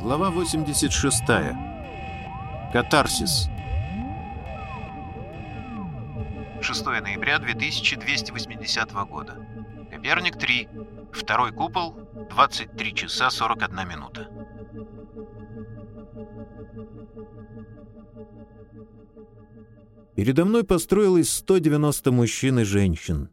Глава 86. Катарсис. 6 ноября 2280 года. Коперник 3. Второй купол. 23 часа 41 минута. Передо мной построилось 190 мужчин и женщин.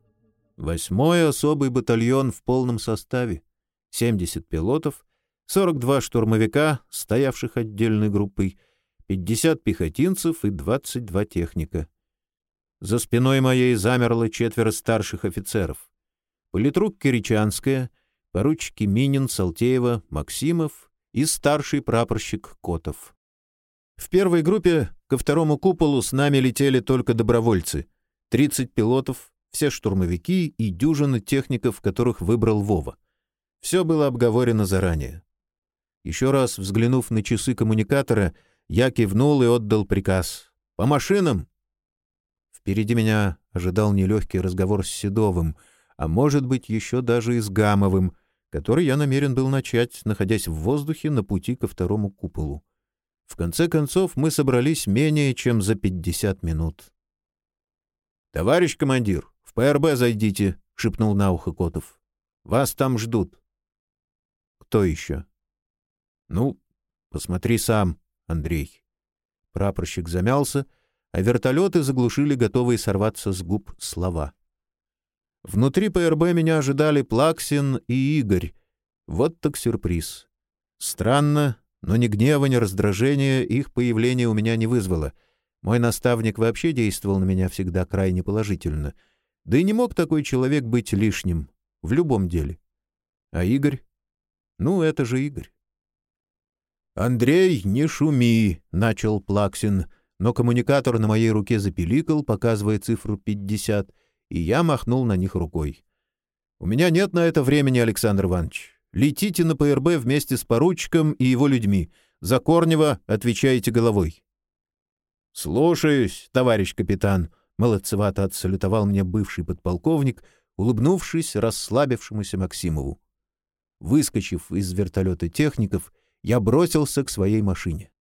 Восьмой особый батальон в полном составе. 70 пилотов, 42 штурмовика, стоявших отдельной группой, 50 пехотинцев и 22 техника. За спиной моей замерло четверо старших офицеров. Политрук Киричанская, поручики Минин, Салтеева, Максимов и старший прапорщик Котов. В первой группе ко второму куполу с нами летели только добровольцы. 30 пилотов, все штурмовики и дюжина техников, которых выбрал Вова. Все было обговорено заранее. Еще раз взглянув на часы коммуникатора, я кивнул и отдал приказ. «По машинам!» Впереди меня ожидал нелегкий разговор с Седовым, а может быть, еще даже и с Гамовым, который я намерен был начать, находясь в воздухе на пути ко второму куполу. В конце концов, мы собрались менее чем за пятьдесят минут. «Товарищ командир, в ПРБ зайдите», — шепнул на ухо Котов. «Вас там ждут». «Кто еще?» Ну, посмотри сам, Андрей. Прапорщик замялся, а вертолеты заглушили готовые сорваться с губ слова. Внутри ПРБ меня ожидали Плаксин и Игорь. Вот так сюрприз. Странно, но ни гнева, ни раздражения их появление у меня не вызвало. Мой наставник вообще действовал на меня всегда крайне положительно. Да и не мог такой человек быть лишним в любом деле. А Игорь? Ну, это же Игорь. «Андрей, не шуми!» — начал Плаксин, но коммуникатор на моей руке запиликал, показывая цифру 50, и я махнул на них рукой. «У меня нет на это времени, Александр Иванович. Летите на ПРБ вместе с поручиком и его людьми. За Корнева отвечаете головой». «Слушаюсь, товарищ капитан», — молодцевато отсалютовал мне бывший подполковник, улыбнувшись расслабившемуся Максимову. Выскочив из вертолета техников, я бросился к своей машине.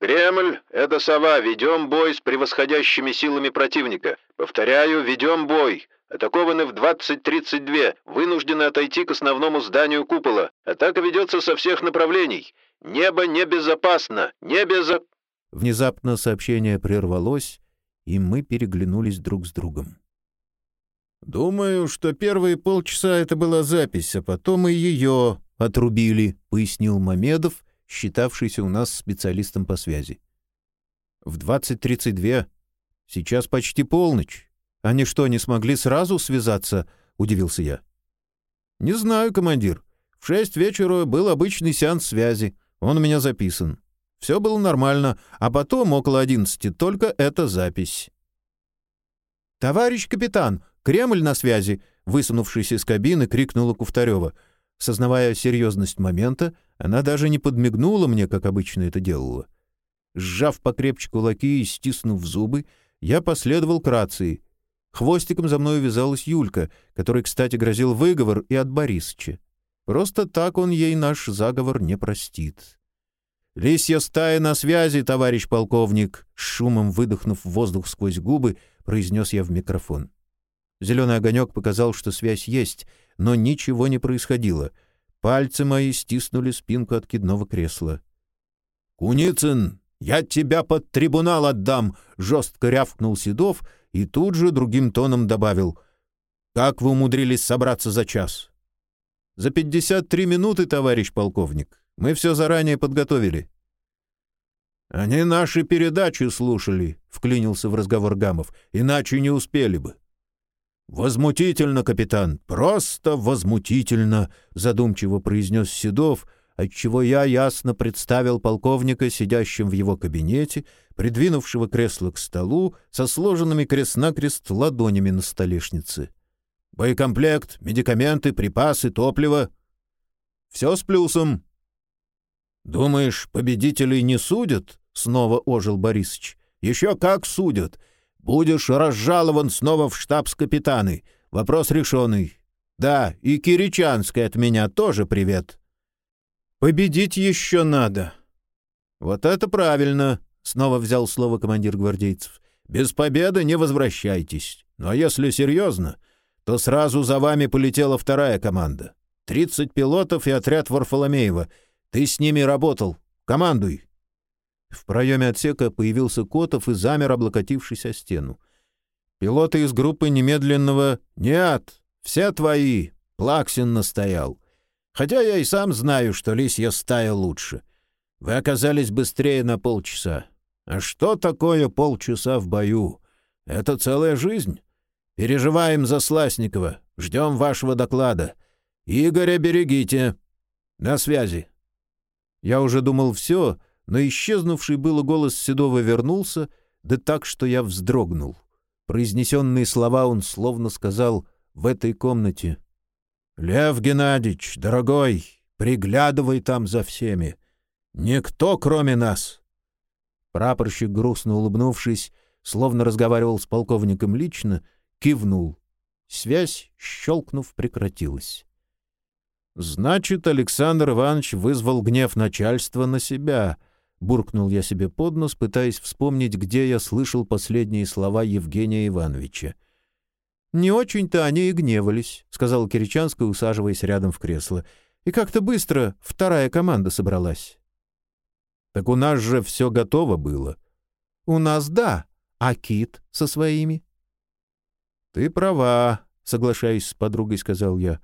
«Кремль, это сова. Ведем бой с превосходящими силами противника. Повторяю, ведем бой. Атакованы в 20.32. Вынуждены отойти к основному зданию купола. Атака ведется со всех направлений. Небо небезопасно. Небезо...» Внезапно сообщение прервалось, и мы переглянулись друг с другом. «Думаю, что первые полчаса это была запись, а потом и ее отрубили», — пояснил Мамедов, считавшийся у нас специалистом по связи. «В 20.32. Сейчас почти полночь. Они что, не смогли сразу связаться?» — удивился я. «Не знаю, командир. В шесть вечера был обычный сеанс связи. Он у меня записан. Все было нормально, а потом, около одиннадцати, только эта запись». «Товарищ капитан, Кремль на связи!» Высунувшись из кабины, крикнула Куфтарева — Сознавая серьезность момента, она даже не подмигнула мне, как обычно это делала. Сжав покрепче кулаки и стиснув зубы, я последовал к рации. Хвостиком за мной вязалась Юлька, которой, кстати, грозил выговор и от Борисыча. Просто так он ей наш заговор не простит. «Лисья стая на связи, товарищ полковник!» С шумом выдохнув воздух сквозь губы, произнес я в микрофон. Зеленый огонек показал, что связь есть, но ничего не происходило. Пальцы мои стиснули спинку откидного кресла. «Куницын, я тебя под трибунал отдам!» — жестко рявкнул Седов и тут же другим тоном добавил. «Как вы умудрились собраться за час?» «За пятьдесят три минуты, товарищ полковник. Мы все заранее подготовили». «Они наши передачи слушали», — вклинился в разговор Гамов, — «иначе не успели бы». «Возмутительно, капитан, просто возмутительно», — задумчиво произнес Седов, отчего я ясно представил полковника, сидящим в его кабинете, придвинувшего кресло к столу со сложенными крест-накрест ладонями на столешнице. «Боекомплект, медикаменты, припасы, топливо. Все с плюсом». «Думаешь, победителей не судят?» — снова ожил Борисыч. «Еще как судят. Будешь разжалован снова в штабс-капитаны. Вопрос решенный. Да, и Киричанской от меня тоже привет. Победить еще надо. Вот это правильно, снова взял слово командир гвардейцев. Без победы не возвращайтесь. Но если серьезно, то сразу за вами полетела вторая команда. Тридцать пилотов и отряд Варфоломеева. Ты с ними работал. Командуй. В проеме отсека появился Котов и замер, облокотившись о стену. Пилоты из группы немедленного «Нет, все твои!» Плаксин настоял. Хотя я и сам знаю, что лисья стая лучше. Вы оказались быстрее на полчаса. А что такое полчаса в бою? Это целая жизнь. Переживаем за Сласникова. Ждем вашего доклада. Игоря берегите. На связи. Я уже думал все, но исчезнувший было голос Седова вернулся, да так, что я вздрогнул. Произнесенные слова он словно сказал «в этой комнате». «Лев Геннадьевич, дорогой, приглядывай там за всеми. Никто, кроме нас». Прапорщик, грустно улыбнувшись, словно разговаривал с полковником лично, кивнул. Связь, щелкнув, прекратилась. «Значит, Александр Иванович вызвал гнев начальства на себя», — буркнул я себе под нос, пытаясь вспомнить, где я слышал последние слова Евгения Ивановича. «Не очень-то они и гневались», — сказал Киричанская, усаживаясь рядом в кресло. «И как-то быстро вторая команда собралась». «Так у нас же все готово было». «У нас да, а Кит со своими?» «Ты права», — соглашаясь с подругой, сказал я.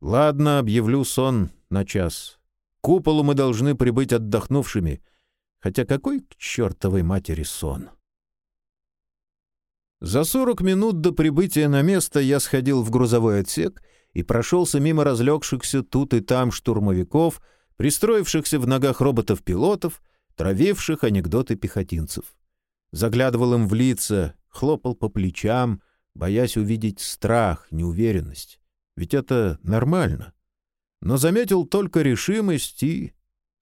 «Ладно, объявлю сон на час. К куполу мы должны прибыть отдохнувшими». Хотя какой к чертовой матери сон? За сорок минут до прибытия на место я сходил в грузовой отсек и прошелся мимо разлегшихся тут и там штурмовиков, пристроившихся в ногах роботов-пилотов, травивших анекдоты пехотинцев. Заглядывал им в лица, хлопал по плечам, боясь увидеть страх, неуверенность. Ведь это нормально. Но заметил только решимость и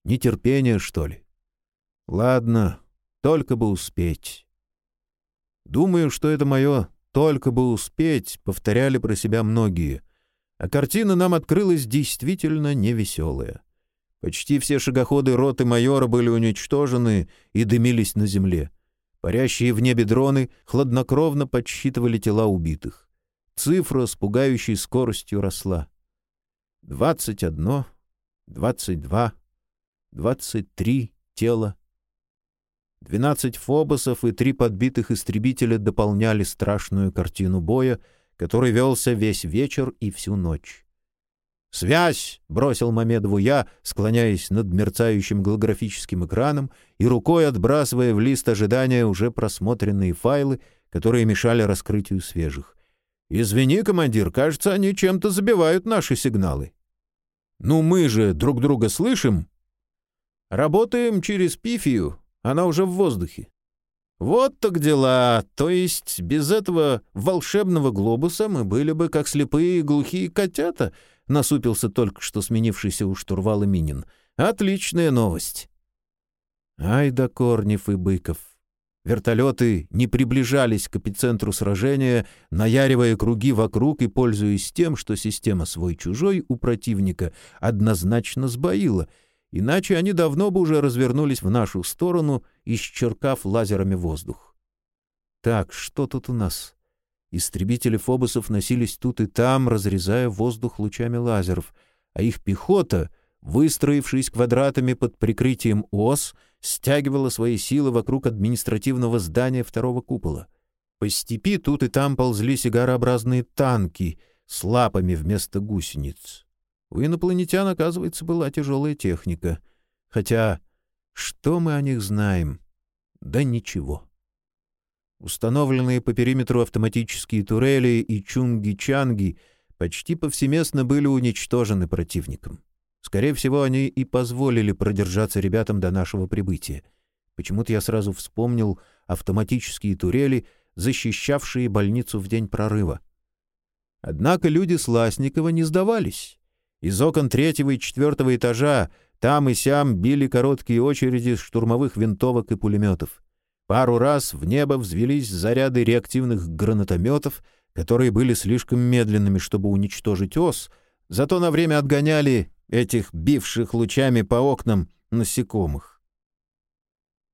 нетерпение, что ли. Ладно, только бы успеть. Думаю, что это мое «только бы успеть» повторяли про себя многие. А картина нам открылась действительно невеселая. Почти все шагоходы роты майора были уничтожены и дымились на земле. Парящие в небе дроны хладнокровно подсчитывали тела убитых. Цифра с пугающей скоростью росла. Двадцать одно, двадцать два, двадцать три тела Двенадцать фобосов и три подбитых истребителя дополняли страшную картину боя, который велся весь вечер и всю ночь. «Связь!» — бросил Мамедову я, склоняясь над мерцающим голографическим экраном и рукой отбрасывая в лист ожидания уже просмотренные файлы, которые мешали раскрытию свежих. «Извини, командир, кажется, они чем-то забивают наши сигналы». «Ну мы же друг друга слышим?» «Работаем через пифию, она уже в воздухе. Вот так дела. То есть без этого волшебного глобуса мы были бы как слепые и глухие котята, насупился только что сменившийся у штурвала Минин. Отличная новость. Ай да Корнев и Быков. Вертолеты не приближались к эпицентру сражения, наяривая круги вокруг и пользуясь тем, что система свой-чужой у противника однозначно сбоила — Иначе они давно бы уже развернулись в нашу сторону, исчеркав лазерами воздух. Так, что тут у нас? Истребители фобусов носились тут и там, разрезая воздух лучами лазеров, а их пехота, выстроившись квадратами под прикрытием ОС, стягивала свои силы вокруг административного здания второго купола. По степи тут и там ползли сигарообразные танки с лапами вместо гусениц. У инопланетян, оказывается, была тяжелая техника. Хотя, что мы о них знаем? Да ничего. Установленные по периметру автоматические турели и чунги-чанги почти повсеместно были уничтожены противником. Скорее всего, они и позволили продержаться ребятам до нашего прибытия. Почему-то я сразу вспомнил автоматические турели, защищавшие больницу в день прорыва. Однако люди Сласникова не сдавались. Из окон третьего и четвертого этажа там и сям били короткие очереди штурмовых винтовок и пулеметов. Пару раз в небо взвелись заряды реактивных гранатометов, которые были слишком медленными, чтобы уничтожить ос, зато на время отгоняли этих бивших лучами по окнам насекомых.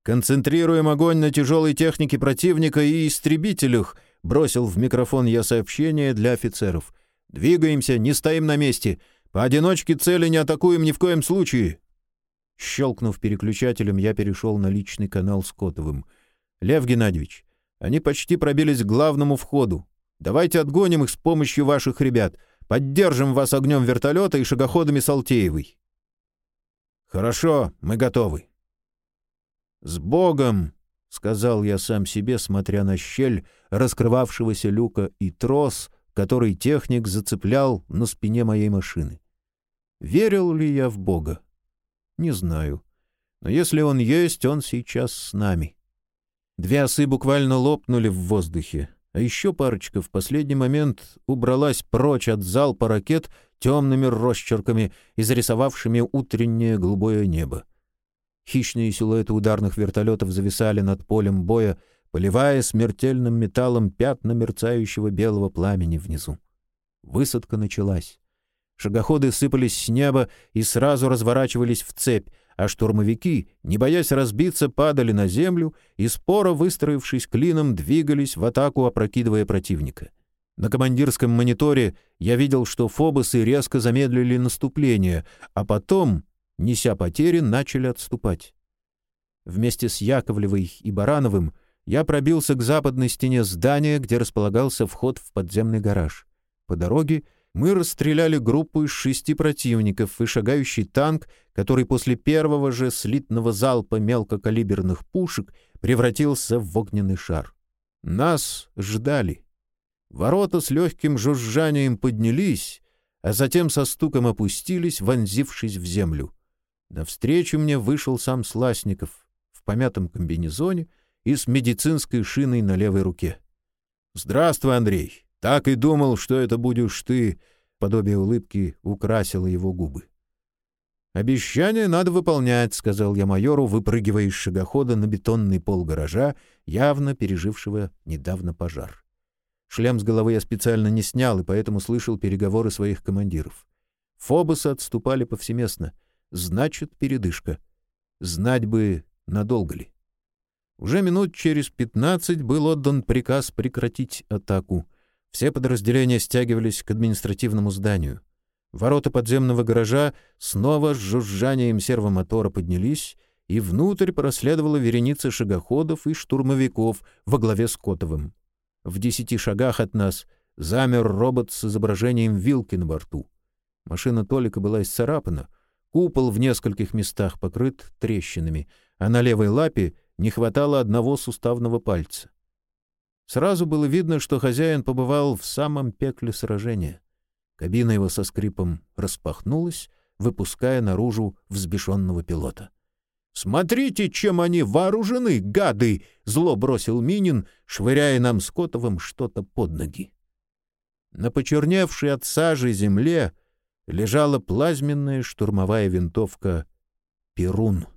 «Концентрируем огонь на тяжелой технике противника и истребителях», — бросил в микрофон я сообщение для офицеров. «Двигаемся, не стоим на месте. Поодиночке цели не атакуем ни в коем случае». Щелкнув переключателем, я перешел на личный канал с Котовым. «Лев Геннадьевич, они почти пробились к главному входу. Давайте отгоним их с помощью ваших ребят. Поддержим вас огнем вертолета и шагоходами Салтеевой». «Хорошо, мы готовы». «С Богом!» — сказал я сам себе, смотря на щель раскрывавшегося люка и трос, который техник зацеплял на спине моей машины. Верил ли я в Бога? Не знаю. Но если он есть, он сейчас с нами. Две осы буквально лопнули в воздухе, а еще парочка в последний момент убралась прочь от залпа ракет темными росчерками, изрисовавшими утреннее голубое небо. Хищные силуэты ударных вертолетов зависали над полем боя, поливая смертельным металлом пятна мерцающего белого пламени внизу. Высадка началась. Шагоходы сыпались с неба и сразу разворачивались в цепь, а штурмовики, не боясь разбиться, падали на землю и, споро выстроившись клином, двигались в атаку, опрокидывая противника. На командирском мониторе я видел, что фобосы резко замедлили наступление, а потом, неся потери, начали отступать. Вместе с Яковлевой и Барановым я пробился к западной стене здания, где располагался вход в подземный гараж. По дороге — мы расстреляли группу из шести противников и шагающий танк, который после первого же слитного залпа мелкокалиберных пушек превратился в огненный шар. Нас ждали. Ворота с легким жужжанием поднялись, а затем со стуком опустились, вонзившись в землю. Навстречу мне вышел сам Сласников в помятом комбинезоне и с медицинской шиной на левой руке. «Здравствуй, Андрей!» Так и думал, что это будешь ты, подобие улыбки украсило его губы. Обещание надо выполнять, сказал я майору, выпрыгивая из шагохода на бетонный пол гаража, явно пережившего недавно пожар. Шлем с головы я специально не снял, и поэтому слышал переговоры своих командиров. Фобосы отступали повсеместно. Значит, передышка. Знать бы, надолго ли. Уже минут через пятнадцать был отдан приказ прекратить атаку. Все подразделения стягивались к административному зданию. Ворота подземного гаража снова с жужжанием сервомотора поднялись, и внутрь проследовала вереница шагоходов и штурмовиков во главе с Котовым. В десяти шагах от нас замер робот с изображением вилки на борту. Машина Толика была исцарапана, купол в нескольких местах покрыт трещинами, а на левой лапе не хватало одного суставного пальца. Сразу было видно, что хозяин побывал в самом пекле сражения. Кабина его со скрипом распахнулась, выпуская наружу взбешенного пилота. «Смотрите, чем они вооружены, гады!» — зло бросил Минин, швыряя нам с Котовым что-то под ноги. На почерневшей от сажи земле лежала плазменная штурмовая винтовка «Перун».